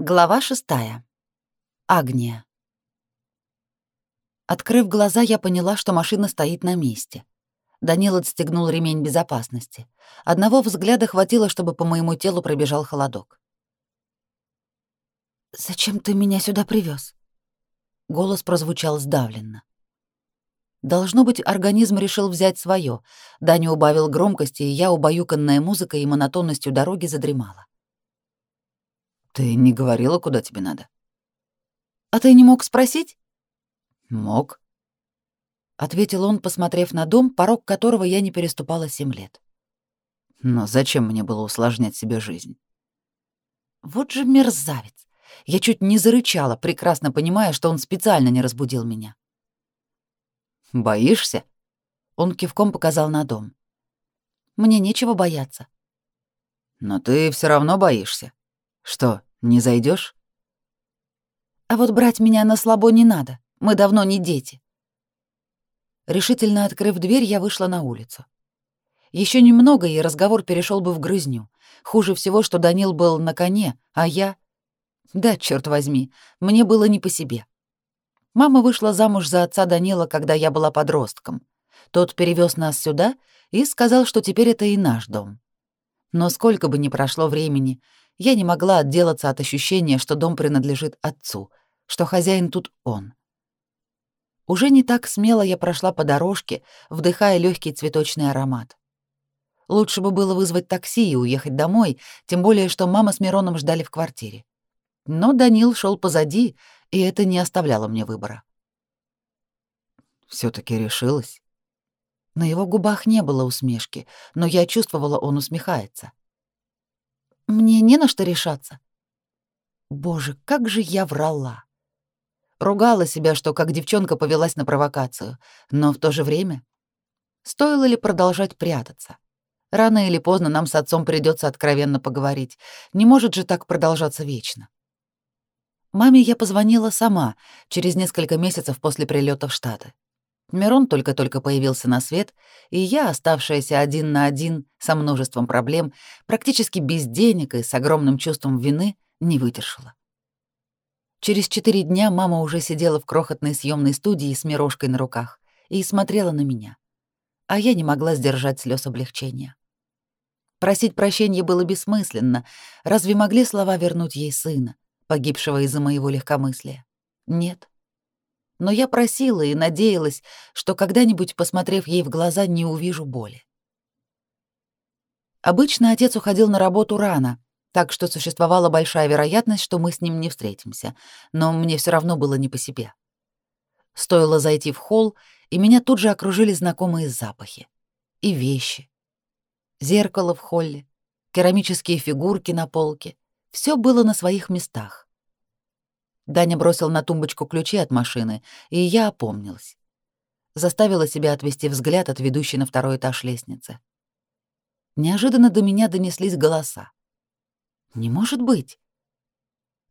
Глава шестая. Агния. Открыв глаза, я поняла, что машина стоит на месте. Данил отстегнул ремень безопасности. Одного взгляда хватило, чтобы по моему телу пробежал холодок. «Зачем ты меня сюда привез? Голос прозвучал сдавленно. Должно быть, организм решил взять свое. Даня убавил громкости, и я, убаюканная музыкой и монотонностью дороги, задремала. Ты не говорила, куда тебе надо? А ты не мог спросить? Мог. Ответил он, посмотрев на дом, порог которого я не переступала семь лет. Но зачем мне было усложнять себе жизнь? Вот же мерзавец. Я чуть не зарычала, прекрасно понимая, что он специально не разбудил меня. Боишься? Он кивком показал на дом. Мне нечего бояться. Но ты все равно боишься. Что, не зайдешь? А вот брать меня на слабо не надо. Мы давно не дети. Решительно открыв дверь, я вышла на улицу. Еще немного, и разговор перешел бы в грызню. Хуже всего, что Данил был на коне, а я... Да, черт возьми, мне было не по себе. Мама вышла замуж за отца Данила, когда я была подростком. Тот перевез нас сюда и сказал, что теперь это и наш дом. Но сколько бы ни прошло времени, я не могла отделаться от ощущения, что дом принадлежит отцу, что хозяин тут он. Уже не так смело я прошла по дорожке, вдыхая легкий цветочный аромат. Лучше бы было вызвать такси и уехать домой, тем более что мама с Мироном ждали в квартире. Но Данил шел позади, и это не оставляло мне выбора. все таки решилась. На его губах не было усмешки, но я чувствовала, он усмехается. Мне не на что решаться. Боже, как же я врала. Ругала себя, что как девчонка повелась на провокацию, но в то же время стоило ли продолжать прятаться? Рано или поздно нам с отцом придется откровенно поговорить. Не может же так продолжаться вечно. Маме я позвонила сама, через несколько месяцев после прилета в Штаты. Мирон только-только появился на свет, и я, оставшаяся один на один со множеством проблем, практически без денег и с огромным чувством вины, не выдержала. Через четыре дня мама уже сидела в крохотной съемной студии с мирошкой на руках и смотрела на меня. А я не могла сдержать слез облегчения. Просить прощения было бессмысленно. Разве могли слова вернуть ей сына, погибшего из-за моего легкомыслия? Нет но я просила и надеялась, что когда-нибудь, посмотрев ей в глаза, не увижу боли. Обычно отец уходил на работу рано, так что существовала большая вероятность, что мы с ним не встретимся, но мне все равно было не по себе. Стоило зайти в холл, и меня тут же окружили знакомые запахи. И вещи. Зеркало в холле, керамические фигурки на полке. Все было на своих местах. Даня бросил на тумбочку ключи от машины, и я опомнилась. Заставила себя отвести взгляд от ведущей на второй этаж лестницы. Неожиданно до меня донеслись голоса. Не может быть.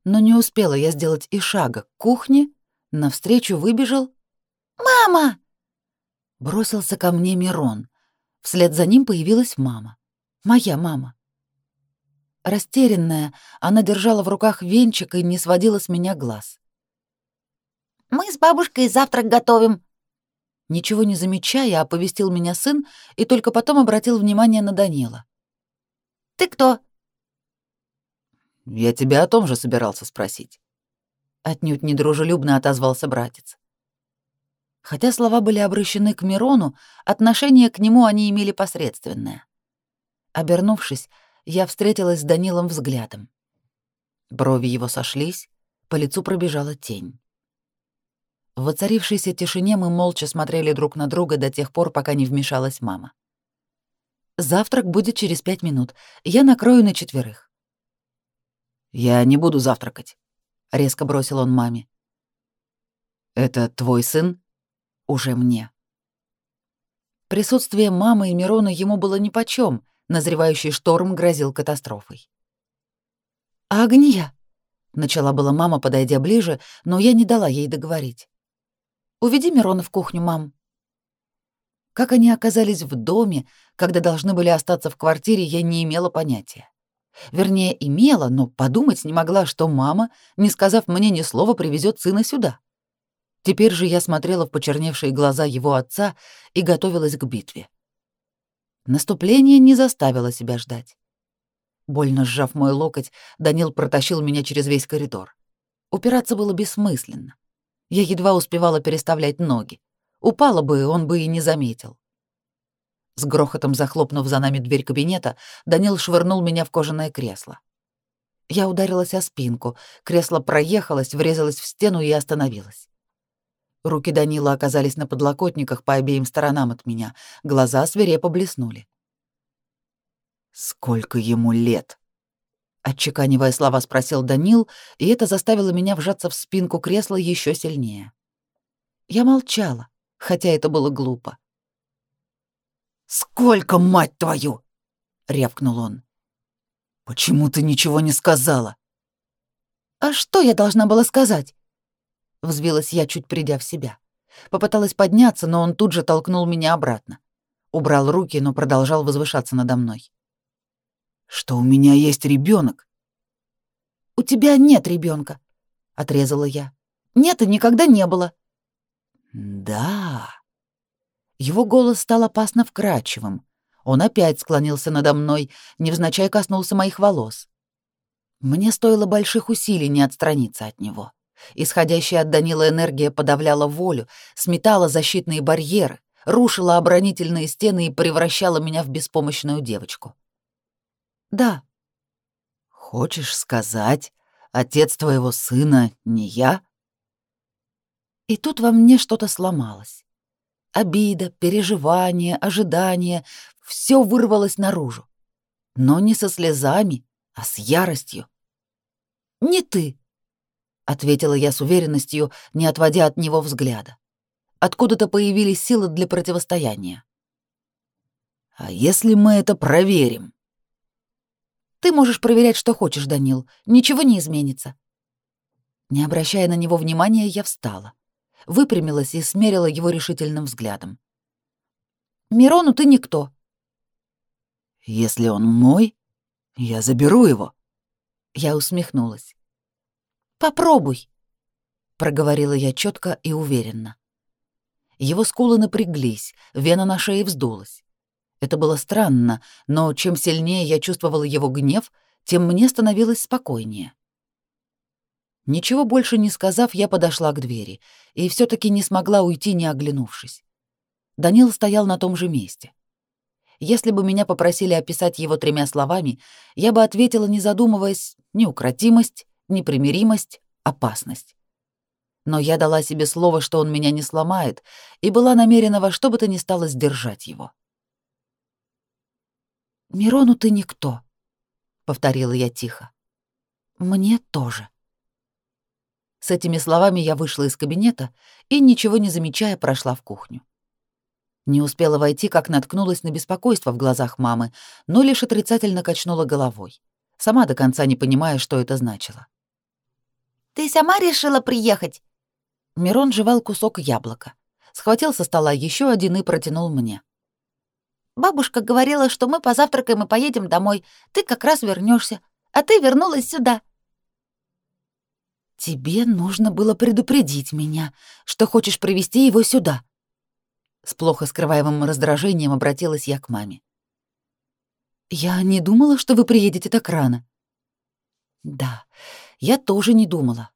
Но не успела я сделать и шага к кухне, навстречу выбежал «Мама!» Бросился ко мне Мирон. Вслед за ним появилась мама. Моя мама. Растерянная, она держала в руках венчик и не сводила с меня глаз. «Мы с бабушкой завтрак готовим». Ничего не замечая, оповестил меня сын и только потом обратил внимание на Данила. «Ты кто?» «Я тебя о том же собирался спросить». Отнюдь недружелюбно отозвался братец. Хотя слова были обращены к Мирону, отношение к нему они имели посредственное. Обернувшись, я встретилась с Данилом взглядом. Брови его сошлись, по лицу пробежала тень. В воцарившейся тишине мы молча смотрели друг на друга до тех пор, пока не вмешалась мама. «Завтрак будет через пять минут. Я накрою на четверых». «Я не буду завтракать», — резко бросил он маме. «Это твой сын?» «Уже мне». Присутствие мамы и Мирона ему было нипочём, Назревающий шторм грозил катастрофой. «Агния!» — начала была мама, подойдя ближе, но я не дала ей договорить. «Уведи Мирона в кухню, мам». Как они оказались в доме, когда должны были остаться в квартире, я не имела понятия. Вернее, имела, но подумать не могла, что мама, не сказав мне ни слова, привезет сына сюда. Теперь же я смотрела в почерневшие глаза его отца и готовилась к битве. Наступление не заставило себя ждать. Больно сжав мой локоть, Данил протащил меня через весь коридор. Упираться было бессмысленно. Я едва успевала переставлять ноги. Упала бы, он бы и не заметил. С грохотом захлопнув за нами дверь кабинета, Данил швырнул меня в кожаное кресло. Я ударилась о спинку, кресло проехалось, врезалось в стену и остановилось. Руки Данила оказались на подлокотниках по обеим сторонам от меня, глаза свирепо блеснули. «Сколько ему лет?» Отчеканивая слова, спросил Данил, и это заставило меня вжаться в спинку кресла еще сильнее. Я молчала, хотя это было глупо. «Сколько, мать твою!» — рявкнул он. «Почему ты ничего не сказала?» «А что я должна была сказать?» Взвилась я, чуть придя в себя. Попыталась подняться, но он тут же толкнул меня обратно. Убрал руки, но продолжал возвышаться надо мной. «Что у меня есть ребенок? «У тебя нет ребенка, отрезала я. «Нет и никогда не было». «Да», его голос стал опасно вкрадчивым. Он опять склонился надо мной, невзначай коснулся моих волос. Мне стоило больших усилий не отстраниться от него. Исходящая от Данила энергия подавляла волю, сметала защитные барьеры, рушила оборонительные стены и превращала меня в беспомощную девочку. «Да». «Хочешь сказать, отец твоего сына не я?» И тут во мне что-то сломалось. Обида, переживание, ожидание — все вырвалось наружу. Но не со слезами, а с яростью. «Не ты», — ответила я с уверенностью, не отводя от него взгляда. Откуда-то появились силы для противостояния. «А если мы это проверим?» «Ты можешь проверять, что хочешь, Данил. Ничего не изменится». Не обращая на него внимания, я встала выпрямилась и смерила его решительным взглядом. «Мирону ты никто». «Если он мой, я заберу его». Я усмехнулась. «Попробуй», — проговорила я четко и уверенно. Его скулы напряглись, вена на шее вздулась. Это было странно, но чем сильнее я чувствовала его гнев, тем мне становилось спокойнее. Ничего больше не сказав, я подошла к двери и все таки не смогла уйти, не оглянувшись. Данил стоял на том же месте. Если бы меня попросили описать его тремя словами, я бы ответила, не задумываясь, неукротимость, непримиримость, опасность. Но я дала себе слово, что он меня не сломает, и была намерена во что бы то ни стало сдержать его. «Мирону ты никто», — повторила я тихо. «Мне тоже». С этими словами я вышла из кабинета и, ничего не замечая, прошла в кухню. Не успела войти, как наткнулась на беспокойство в глазах мамы, но лишь отрицательно качнула головой, сама до конца не понимая, что это значило. «Ты сама решила приехать?» Мирон жевал кусок яблока, схватил со стола еще один и протянул мне. «Бабушка говорила, что мы позавтракаем и поедем домой. Ты как раз вернешься, а ты вернулась сюда. «Тебе нужно было предупредить меня, что хочешь привести его сюда». С плохо скрываемым раздражением обратилась я к маме. «Я не думала, что вы приедете так рано». «Да, я тоже не думала».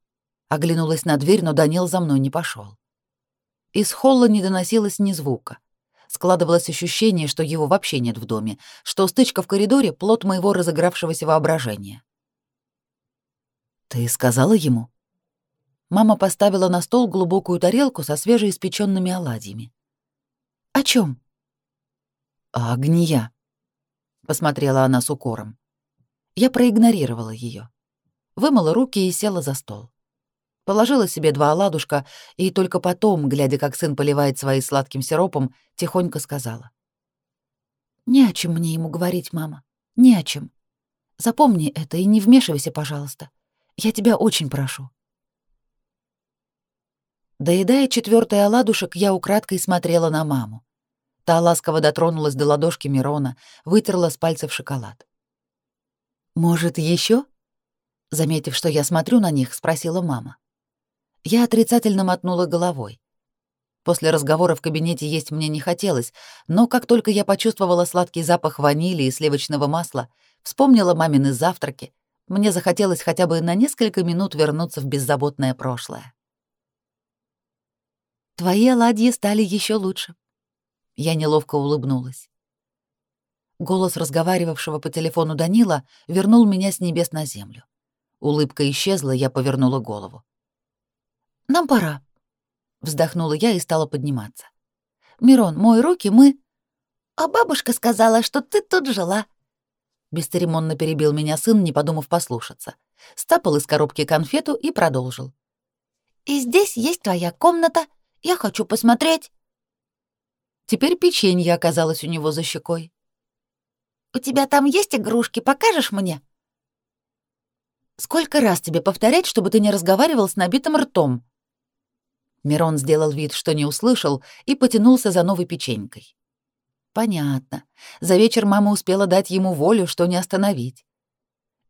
Оглянулась на дверь, но Данил за мной не пошел. Из холла не доносилось ни звука. Складывалось ощущение, что его вообще нет в доме, что стычка в коридоре — плод моего разыгравшегося воображения. «Ты сказала ему?» Мама поставила на стол глубокую тарелку со свежеиспеченными оладьями. «О чем? «О гния», — посмотрела она с укором. Я проигнорировала ее, Вымыла руки и села за стол. Положила себе два оладушка и только потом, глядя, как сын поливает свои сладким сиропом, тихонько сказала. «Не о чем мне ему говорить, мама, не о чем. Запомни это и не вмешивайся, пожалуйста. Я тебя очень прошу». Доедая четвертый оладушек, я украдкой смотрела на маму. Та ласково дотронулась до ладошки Мирона, вытерла с пальцев шоколад. Может, еще? Заметив, что я смотрю на них, спросила мама. Я отрицательно мотнула головой. После разговора в кабинете есть мне не хотелось, но как только я почувствовала сладкий запах ванили и сливочного масла, вспомнила мамины завтраки, мне захотелось хотя бы на несколько минут вернуться в беззаботное прошлое. Твои оладьи стали еще лучше. Я неловко улыбнулась. Голос разговаривавшего по телефону Данила вернул меня с небес на землю. Улыбка исчезла, я повернула голову. «Нам пора», — вздохнула я и стала подниматься. «Мирон, мой руки, мы...» «А бабушка сказала, что ты тут жила», Бесцеремонно перебил меня сын, не подумав послушаться. Стапал из коробки конфету и продолжил. «И здесь есть твоя комната. Я хочу посмотреть». Теперь печенье оказалось у него за щекой. «У тебя там есть игрушки, покажешь мне?» «Сколько раз тебе повторять, чтобы ты не разговаривал с набитым ртом?» Мирон сделал вид, что не услышал, и потянулся за новой печенькой. Понятно. За вечер мама успела дать ему волю, что не остановить.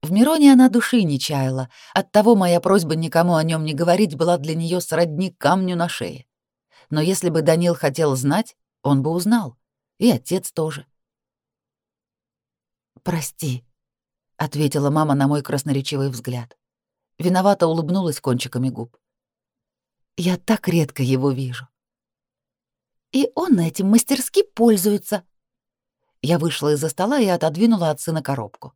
В Мироне она души не чаяла, оттого моя просьба никому о нем не говорить была для нее сродни камню на шее. Но если бы Данил хотел знать, он бы узнал. И отец тоже. «Прости», — ответила мама на мой красноречивый взгляд. Виновато улыбнулась кончиками губ. «Я так редко его вижу. И он этим мастерски пользуется. Я вышла из-за стола и отодвинула от сына коробку.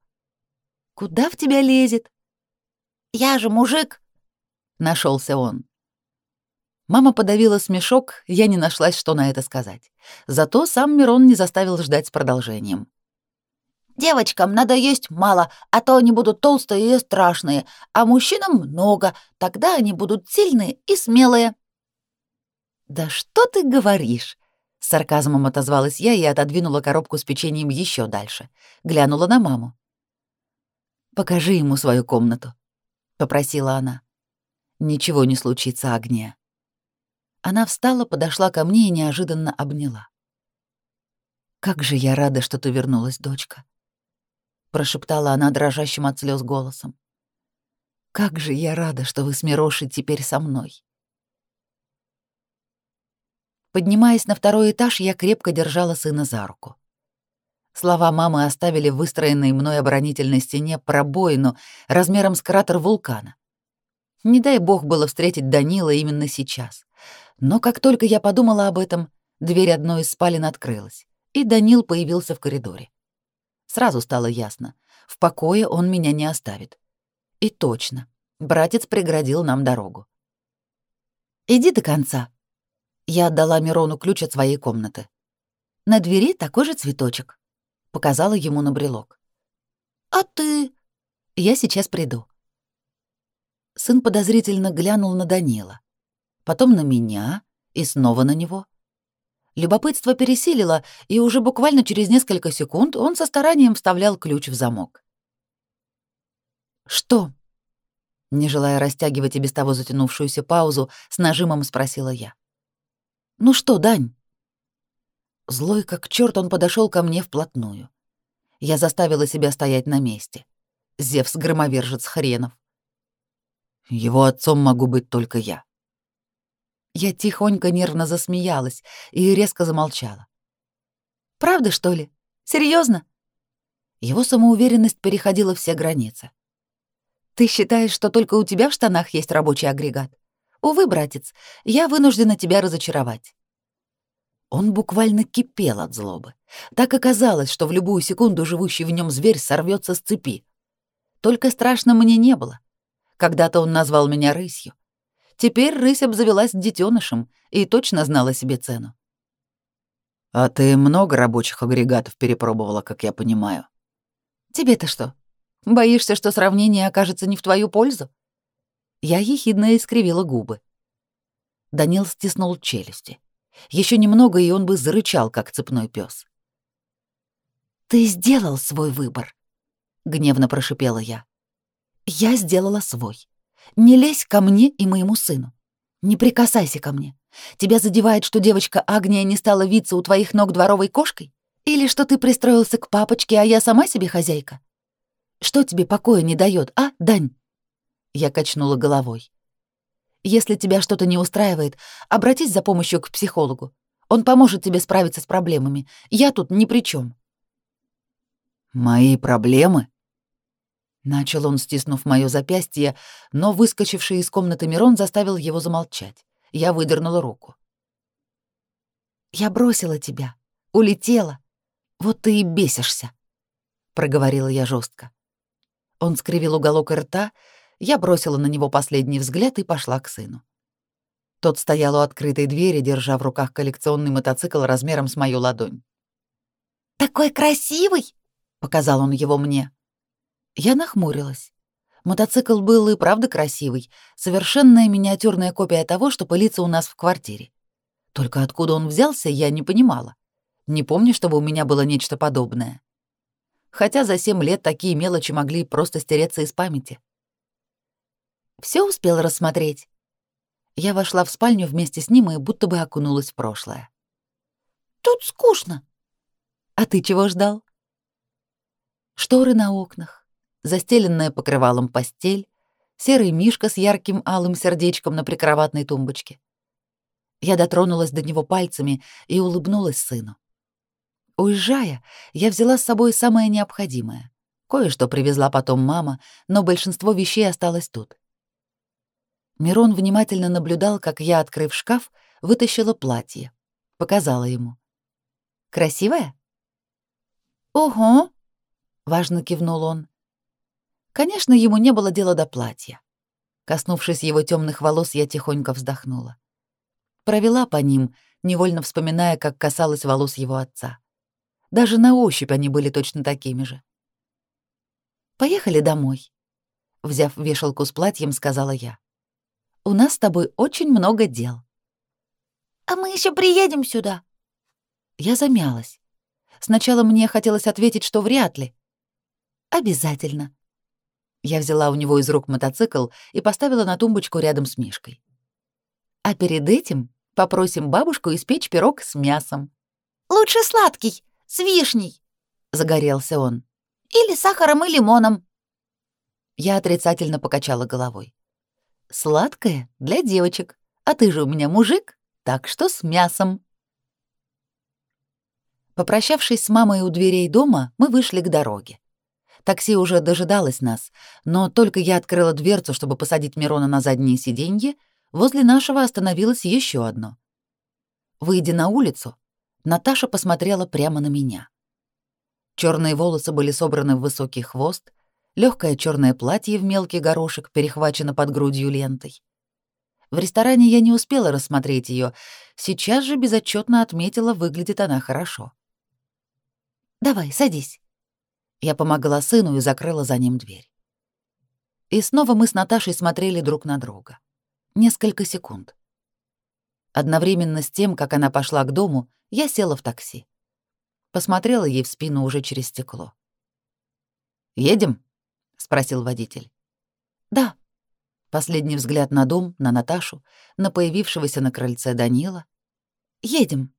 Куда в тебя лезет? Я же мужик, нашелся он. Мама подавила смешок, я не нашлась, что на это сказать. Зато сам Мирон не заставил ждать с продолжением. Девочкам надо есть мало, а то они будут толстые и страшные, а мужчинам много, тогда они будут сильные и смелые. «Да что ты говоришь?» Сарказмом отозвалась я и отодвинула коробку с печеньем еще дальше. Глянула на маму. «Покажи ему свою комнату», — попросила она. «Ничего не случится, Агния». Она встала, подошла ко мне и неожиданно обняла. «Как же я рада, что ты вернулась, дочка», — прошептала она дрожащим от слез голосом. «Как же я рада, что вы с Мирошей теперь со мной». Поднимаясь на второй этаж, я крепко держала сына за руку. Слова мамы оставили в выстроенной мной оборонительной стене пробоину размером с кратер вулкана. Не дай бог было встретить Данила именно сейчас. Но как только я подумала об этом, дверь одной из спален открылась, и Данил появился в коридоре. Сразу стало ясно, в покое он меня не оставит. И точно, братец преградил нам дорогу. «Иди до конца», я отдала Мирону ключ от своей комнаты. На двери такой же цветочек. Показала ему на брелок. «А ты?» «Я сейчас приду». Сын подозрительно глянул на Данила, потом на меня и снова на него. Любопытство пересилило, и уже буквально через несколько секунд он со старанием вставлял ключ в замок. «Что?» Не желая растягивать и без того затянувшуюся паузу, с нажимом спросила я. Ну что, Дань? Злой как черт он подошел ко мне вплотную. Я заставила себя стоять на месте. Зевс-громовержец хренов. Его отцом могу быть только я. Я тихонько нервно засмеялась и резко замолчала. Правда, что ли? Серьезно? Его самоуверенность переходила все границы. Ты считаешь, что только у тебя в штанах есть рабочий агрегат? Увы, братец, я вынуждена тебя разочаровать. Он буквально кипел от злобы. Так оказалось, что в любую секунду живущий в нем зверь сорвется с цепи. Только страшно мне не было. Когда-то он назвал меня рысью. Теперь рысь обзавелась детенышем и точно знала себе цену. «А ты много рабочих агрегатов перепробовала, как я понимаю?» «Тебе-то что? Боишься, что сравнение окажется не в твою пользу?» Я ехидно искривила губы. Данил стиснул челюсти. Еще немного, и он бы зарычал, как цепной пес. «Ты сделал свой выбор», — гневно прошипела я. «Я сделала свой. Не лезь ко мне и моему сыну. Не прикасайся ко мне. Тебя задевает, что девочка Агния не стала виться у твоих ног дворовой кошкой? Или что ты пристроился к папочке, а я сама себе хозяйка? Что тебе покоя не дает, а, Дань? Я качнула головой. Если тебя что-то не устраивает, обратись за помощью к психологу. Он поможет тебе справиться с проблемами. Я тут ни при чем. Мои проблемы? Начал он, стиснув моё запястье, но выскочивший из комнаты Мирон заставил его замолчать. Я выдернула руку. «Я бросила тебя, улетела. Вот ты и бесишься», — проговорила я жестко. Он скривил уголок рта, я бросила на него последний взгляд и пошла к сыну. Тот стоял у открытой двери, держа в руках коллекционный мотоцикл размером с мою ладонь. «Такой красивый!» — показал он его мне. Я нахмурилась. Мотоцикл был и правда красивый, совершенная миниатюрная копия того, что пылится у нас в квартире. Только откуда он взялся, я не понимала. Не помню, чтобы у меня было нечто подобное. Хотя за семь лет такие мелочи могли просто стереться из памяти. Все успел рассмотреть. Я вошла в спальню вместе с ним и будто бы окунулась в прошлое. Тут скучно. А ты чего ждал? Шторы на окнах, застеленная покрывалом постель, серый мишка с ярким алым сердечком на прикроватной тумбочке. Я дотронулась до него пальцами и улыбнулась сыну. Уезжая, я взяла с собой самое необходимое. Кое-что привезла потом мама, но большинство вещей осталось тут. Мирон внимательно наблюдал, как я, открыв шкаф, вытащила платье. Показала ему. «Красивое?» «Ого!» — важно кивнул он. Конечно, ему не было дела до платья. Коснувшись его темных волос, я тихонько вздохнула. Провела по ним, невольно вспоминая, как касалась волос его отца. Даже на ощупь они были точно такими же. «Поехали домой», — взяв вешалку с платьем, сказала я. У нас с тобой очень много дел. А мы еще приедем сюда. Я замялась. Сначала мне хотелось ответить, что вряд ли. Обязательно. Я взяла у него из рук мотоцикл и поставила на тумбочку рядом с Мишкой. А перед этим попросим бабушку испечь пирог с мясом. Лучше сладкий, с вишней, загорелся он. Или сахаром и лимоном. Я отрицательно покачала головой. Сладкое для девочек. А ты же у меня мужик, так что с мясом. Попрощавшись с мамой у дверей дома, мы вышли к дороге. Такси уже дожидалось нас, но только я открыла дверцу, чтобы посадить Мирона на заднее сиденье, возле нашего остановилось еще одно. Выйдя на улицу, Наташа посмотрела прямо на меня. Черные волосы были собраны в высокий хвост, Легкое черное платье в мелкий горошек перехвачено под грудью лентой. В ресторане я не успела рассмотреть ее, сейчас же безотчетно отметила, выглядит она хорошо. «Давай, садись». Я помогла сыну и закрыла за ним дверь. И снова мы с Наташей смотрели друг на друга. Несколько секунд. Одновременно с тем, как она пошла к дому, я села в такси. Посмотрела ей в спину уже через стекло. «Едем?» — спросил водитель. «Да». Последний взгляд на дом, на Наташу, на появившегося на крыльце Данила. «Едем».